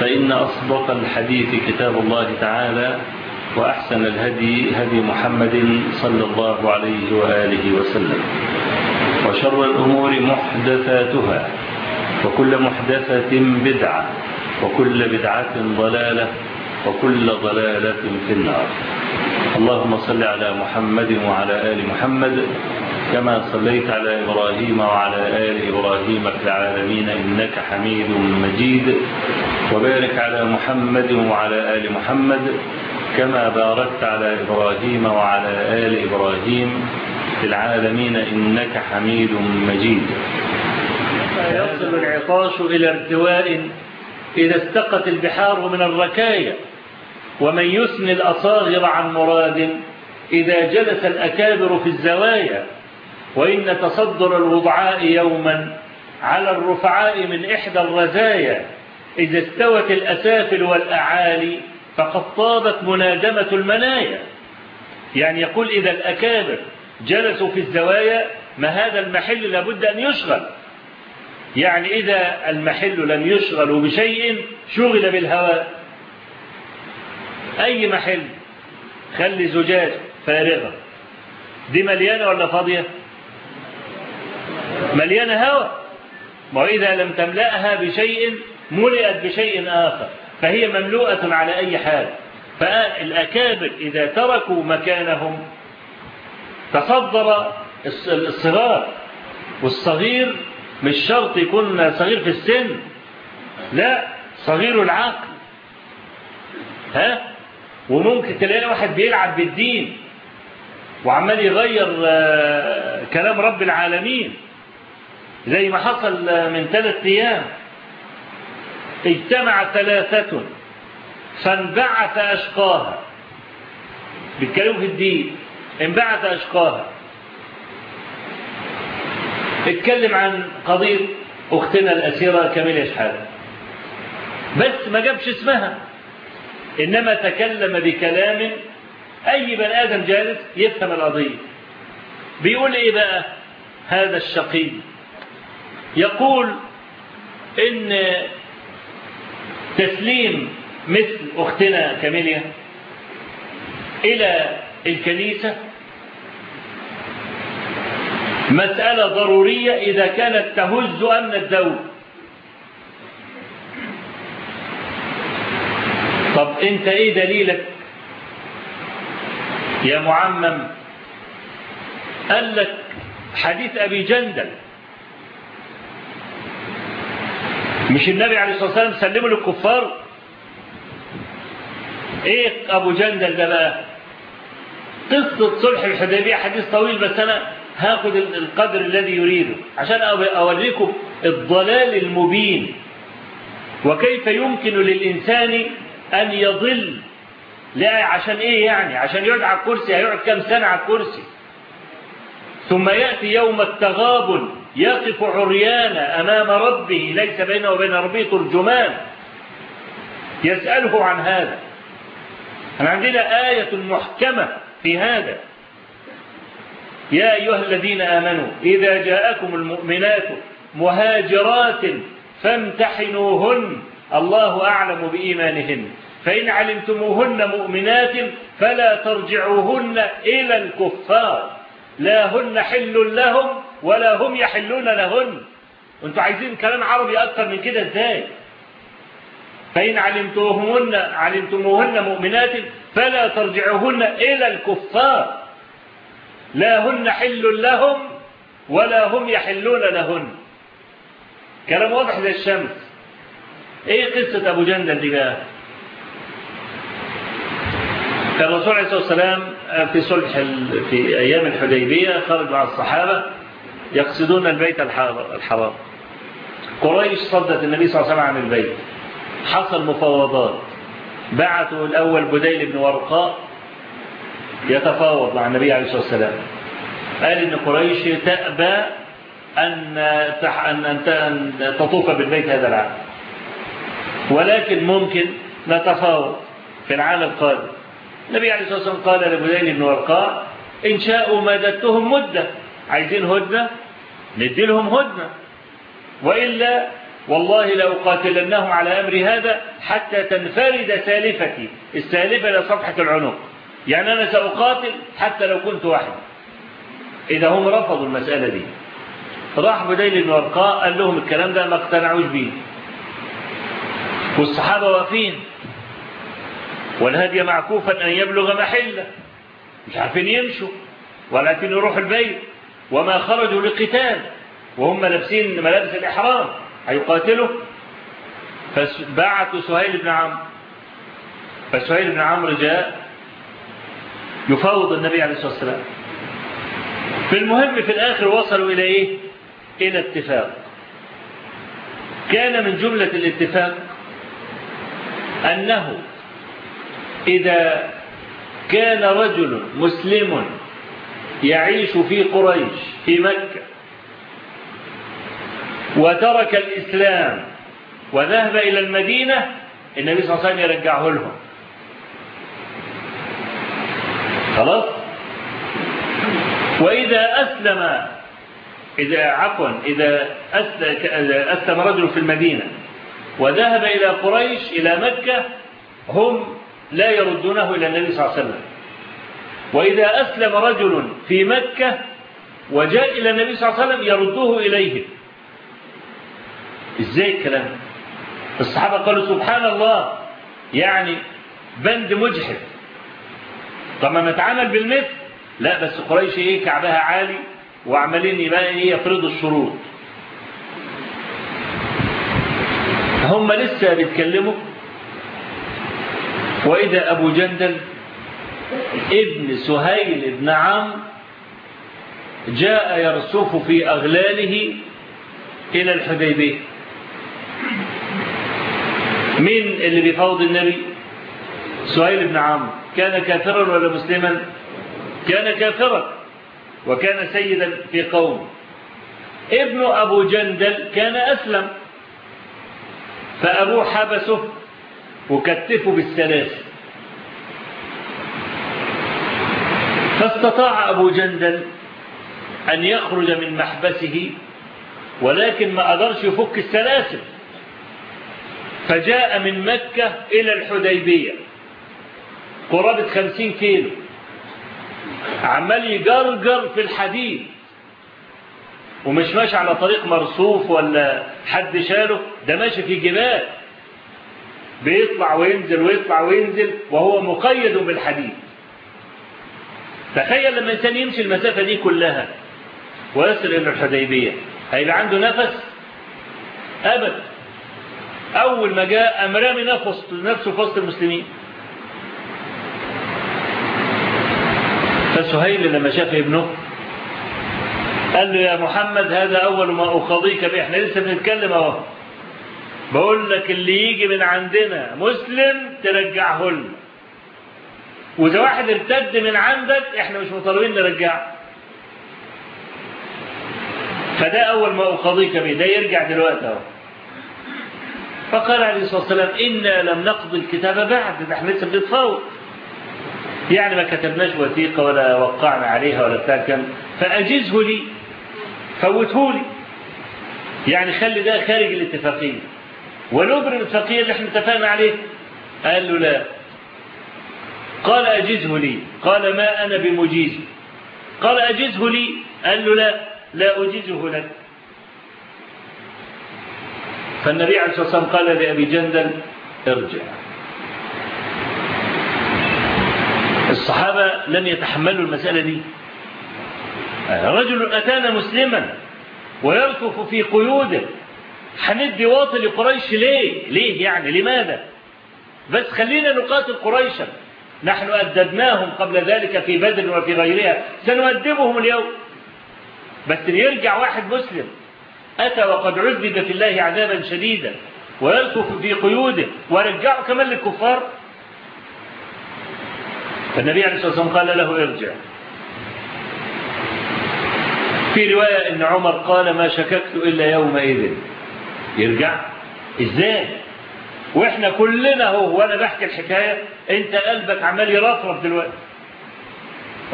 فإن أصدق الحديث كتاب الله تعالى وأحسن الهدي هدي محمد صلى الله عليه وآله وسلم وشر الأمور محدثاتها وكل محدثة بدعة وكل بدعة ضلالة وكل ضلالة في النار اللهم صل على محمد وعلى آل محمد كما صليت على إبراهيم وعلى آل إبراهيم العالمين إنك حميد مجيد. وبارك على محمد وعلى آل محمد كما باركت على إبراهيم وعلى آل إبراهيم في العالمين إنك حميد مجيد. يصل العطاش إلى ارتواء إذا استقت البحار من الركايا ومن يثني الأصاغر عن مراد إذا جلس الأكابر في الزوايا وإن تصدر الوضعاء يوما على الرفعاء من إحدى الرزايا إذا استوت الأسافل والأعالي فقد طابت منادمة المنايا. يعني يقول إذا الأكابر جلسوا في الزوايا ما هذا المحل لابد أن يشغل. يعني إذا المحل لم يشغل بشيء شغل بالهواء. أي محل؟ خلي زجاج فارغة. دي مليانة ولا فاضية؟ مليانة هواء. وإذا لم تملأها بشيء ملئت بشيء آخر فهي مملوءة على أي حال. فالأكابر إذا تركوا مكانهم تصدر الصغار. والصغير مش شرط يكون صغير في السن لا صغير العقل. ها؟ وممكن تلاقي واحد بيلعب بالدين وعمال يغير كلام رب العالمين. زي ما حصل من ثلاث أيام. اجتمع ثلاثة فانبعث أشقاها. بيتكلموا في الدين. انبعث أشقاها. اتكلم عن قضية أختنا الأسيرة كاميليا شحاتة بس ما جابش اسمها. إنما تكلم بكلام أي بني آدم جالس يفهم القضية. بيقول إيه بقى؟ هذا الشقي. يقول إن تسليم مثل أختنا كاميليا إلى الكنيسة مسألة ضرورية إذا كانت تهز أمن الدولة. طب أنت إيه دليلك يا معمم؟ قال لك حديث أبي جندل مش النبي عليه الصلاة والسلام سلمه للكفار؟ إيه أبو جندل ده بقى؟ قصة صلح الحديبية حديث طويل بس أنا هاخد القدر الذي يريده عشان أوريكم الضلال المبين. وكيف يمكن للإنسان أن يضل؟ لا عشان إيه يعني؟ عشان يقعد على الكرسي هيقعد كام سنة على الكرسي؟ ثم يأتي يوم التغابن. يقف عريانا أمام ربه ليس بينه وبين ربه ترجمان. يسأله عن هذا. أنا عندنا آية محكمة في هذا؟ يا أيها الذين آمنوا إذا جاءكم المؤمنات مهاجرات فامتحنوهن. الله أعلم بإيمانهن. فإن علمتموهن مؤمنات فلا ترجعوهن إلى الكفار. لا هن حل لهم ولا هم يحلون لهن. أنتوا عايزين كلام عربي أكثر من كده إزاي؟ فإن علمتموهن علمتموهن مؤمنات فلا ترجعوهن إلى الكفار. لا هن حل لهم ولا هم يحلون لهن. كلام واضح زي الشمس. إيه قصة أبو جندل دي بقى؟ كان الرسول عليه الصلاة والسلام في صلح في أيام الحديبية خرج مع الصحابة. يقصدون البيت الحرام. قريش صدت النبي صلى الله عليه وسلم عن البيت. حصل مفاوضات. بعثوا الأول بديل بن ورقاء يتفاوض مع النبي عليه الصلاة والسلام. قال إن قريش تأبى أن أن تطوف بالبيت هذا العام. ولكن ممكن نتفاوض في العام القادم النبي عليه الصلاة والسلام قال لبديل بن ورقاء إن شاءوا مددتهم مدة. عايزين هدنة؟ ندي لهم هدنة. وإلا والله لأقاتلنهم على أمر هذا حتى تنفرد سالفتي. السالفة إلى صفحة العنق. يعني أنا سأقاتل حتى لو كنت وحدي إذا هم رفضوا المسألة دي. راح بديل بن ورقاء قال لهم الكلام ده ما اقتنعوش بيه. والصحابة واقفين. والهدي معكوفا أن يبلغ محلة. مش عارفين يمشوا. ولا عارفين يروحوا البيت. وما خرجوا لقتال وهم لابسين ملابس الإحرام هيقاتلوا؟ فبعثوا سهيل بن عمرو فسهيل بن عمرو جاء يفاوض النبي عليه الصلاة والسلام. في المهم في الآخر وصلوا إلى إيه؟ إلى اتفاق. كان من جملة الاتفاق أنه إذا كان رجل مسلم يعيش في قريش في مكة. وترك الإسلام. وذهب إلى المدينة النبي صلى الله عليه وسلم يرجعه لهم. خلاص؟ وإذا أسلم إذا عفوا إذا أسلم رجل في المدينة وذهب إلى قريش إلى مكة هم لا يردونه إلى النبي صلى الله عليه وسلم. وإذا أسلم رجل في مكة وجاء إلى النبي صلى الله عليه وسلم يردوه إليهم إزاي الكلام؟ الصحابة قالوا سبحان الله يعني بند مجحف. طب ما نتعامل بالمثل؟ لا بس قريش إيه؟ كعبها عالي وعمالين يبقى إيه؟ يفرضوا الشروط. هم لسه بيتكلموا. وإذا أبو جندل ابن سهيل بن عم جاء يرسف في أغلاله إلى الحديبية مين اللي بيفاوض النبي؟ سهيل بن عمرو كان كافرا ولا مسلما؟ كان كافرا وكان سيدا في قوم. ابن أبو جندل كان أسلم. فأبوه حبسه وكتفه بالسلاسل فاستطاع أبو جندل أن يخرج من محبسه ولكن ما قدرش يفك السلاسل. فجاء من مكة إلى الحديبية. قرابة خمسين كيلو. عمال يجرجر في الحديد. ومش ماشي على طريق مرصوف ولا حد شاله ده ماشي في جبال. بيطلع وينزل ويطلع وينزل وهو مقيد بالحديد. تخيل لما الإنسان يمشي المسافة دي كلها ويصل إلى الحديبية هيبقى عنده نفس؟ أبدا أول ما جاء أم رامي نفسه في وسط المسلمين. فسهيل لما شاف ابنه قال له يا محمد هذا أول ما أقضيك به إحنا لسه بنتكلم أهو. بقول لك اللي يجي من عندنا مسلم ترجعه لنا وإذا واحد ارتد من عندك إحنا مش مطالبين نرجعه فده أول ما أقضيك به ده يرجع دلوقتي أهو. فقال عليه الصلاة والسلام إنا لم نقض الكتاب بعد ده إحنا لسه بنتفاوض يعني ما كتبناش وثيقة ولا وقعنا عليها ولا بتاع كان فأجزه لي فوته لي. يعني خلي ده خارج الاتفاقية. ونبر الاتفاقية اللي إحنا اتفقنا عليه. قال له لا. قال أجزه لي. قال ما أنا بمجيز. قال أجزه لي. قال له لا لا أجزه لك. فالنبي عليه الصلاة والسلام قال لأبي جندل ارجع. الصحابة لم يتحملوا المسألة دي. رجل أتانا مسلما ويلطف في قيوده. هندي واطي لقريش ليه؟ ليه يعني؟ لماذا؟ بس خلينا نقاتل قريشا. نحن أدبناهم قبل ذلك في بدر وفي غيرها. سنؤدبهم اليوم. بس يرجع واحد مسلم. أتى وقد عذب في الله عذابا شديدا ويلطف في قيوده. ورجعه كمان للكفار. فالنبي عليه الصلاة والسلام قال له ارجع. في رواية إن عمر قال ما شككت إلا يومئذ. يرجع. إزاي؟ وإحنا كلنا هو وأنا بحكي الحكاية انت قلبك عمال يرفرف دلوقتي.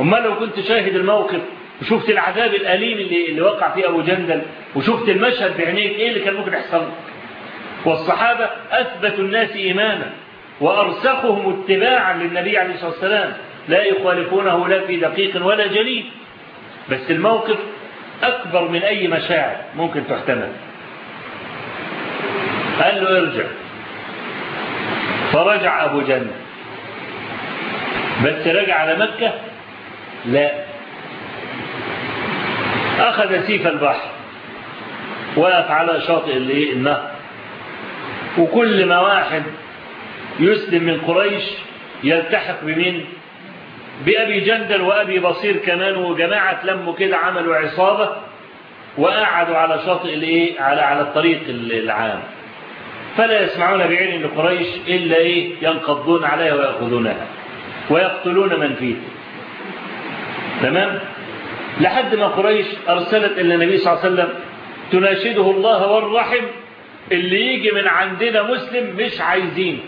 أمال لو كنت شاهد الموقف وشفت العذاب الأليم اللي, اللي وقع فيه أبو جندل وشفت المشهد بعينيك إيه اللي كان ممكن يحصل؟ لك والصحابة أثبتوا الناس إيمانا وأرسخهم اتباعا للنبي عليه الصلاة والسلام. لا يخالفونه لا في دقيق ولا جليل. بس الموقف أكبر من أي مشاعر ممكن تحتمل. قال له ارجع. فرجع أبو جندل بس رجع على مكة؟ لا. أخذ سيف البحر وقف على شاطئ النهر وكل ما واحد يسلم من قريش يلتحق بمين؟ بأبي جندل وأبي بصير كمان وجماعة لموا كده عملوا عصابة وقعدوا على شاطئ الإيه؟ على على الطريق العام. فلا يسمعون بعين لقريش إلا إيه؟ ينقضون عليها ويأخذونها. ويقتلون من فيه. تمام؟ لحد ما قريش أرسلت إلى النبي صلى الله عليه وسلم تناشده الله والرحم اللي يجي من عندنا مسلم مش عايزين.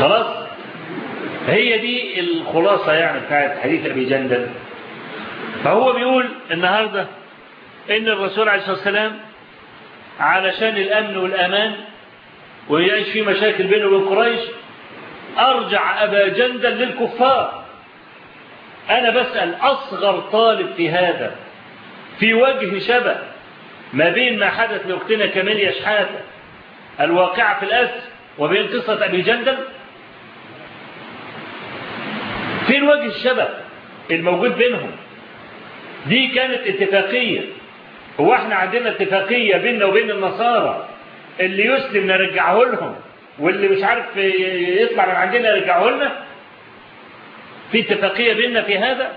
خلاص؟ هي دي الخلاصة يعني بتاعت حديث أبي جندل. فهو بيقول النهاردة إن الرسول عليه الصلاة والسلام علشان الأمن والأمان ويعيش في مشاكل بينه وبين قريش أرجع أبا جندل للكفار. أنا بسأل أصغر طالب في هذا في وجه شبه ما بين ما حدث لأختنا كاميليا شحاتة الواقعة في الأسر وبين قصة أبي جندل. فين وجه الشبه الموجود بينهم دي كانت اتفاقية. هو إحنا عندنا اتفاقية بيننا وبين النصارى. اللي يسلم نرجعه لهم واللي مش عارف يطلع من عندنا يرجعه لنا؟ في اتفاقية بيننا في هذا؟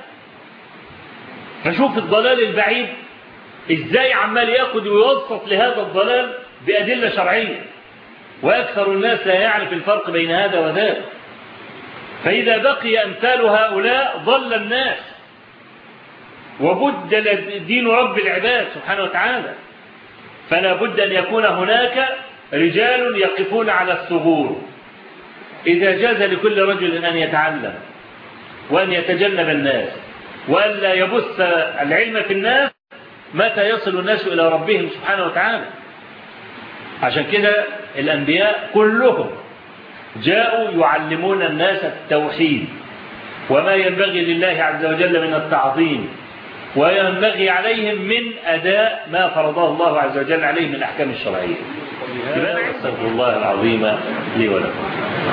فشوف الضلال البعيد إزاي عمال ياخد ويوسط لهذا الضلال بأدلة شرعية. وأكثر الناس لا يعرف الفرق بين هذا وذاك. فإذا بقي أمثال هؤلاء ضل الناس. وبدل دين رب العباد سبحانه وتعالى. فلا بد أن يكون هناك رجال يقفون على الثغور إذا جاز لكل رجل أن يتعلم وأن يتجنب الناس وأن لا يبث العلم في الناس متى يصل الناس إلى ربهم سبحانه وتعالى؟ عشان كده الأنبياء كلهم جاءوا يعلمون الناس التوحيد وما ينبغي لله عز وجل من التعظيم. وينبغي عليهم من أداء ما فرضه الله عز وجل عليهم من الأحكام الشرعية. أستغفر الله العظيم لي ولكم.